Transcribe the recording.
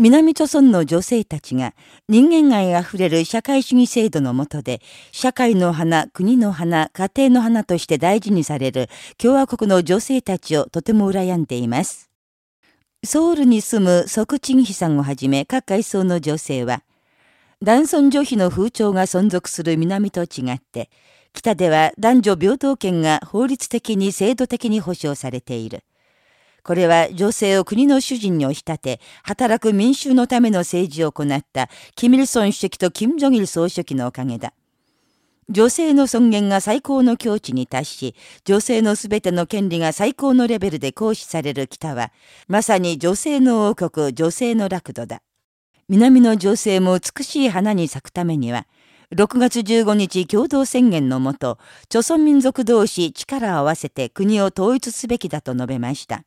南朝村の女性たちが人間愛あふれる社会主義制度の下で社会の花、国の花、家庭の花として大事にされる共和国の女性たちをとても羨んでいます。ソウルに住む即賃費さんをはじめ各階層の女性は男尊女卑の風潮が存続する南と違って北では男女平等権が法律的に制度的に保障されている。これは女性を国の主人に押し立て、働く民衆のための政治を行った、キミルソン主席とキム・ジョギル総書記のおかげだ。女性の尊厳が最高の境地に達し、女性のすべての権利が最高のレベルで行使される北は、まさに女性の王国、女性の楽土だ。南の女性も美しい花に咲くためには、6月15日共同宣言のもと、朝鮮民族同士力を合わせて国を統一すべきだと述べました。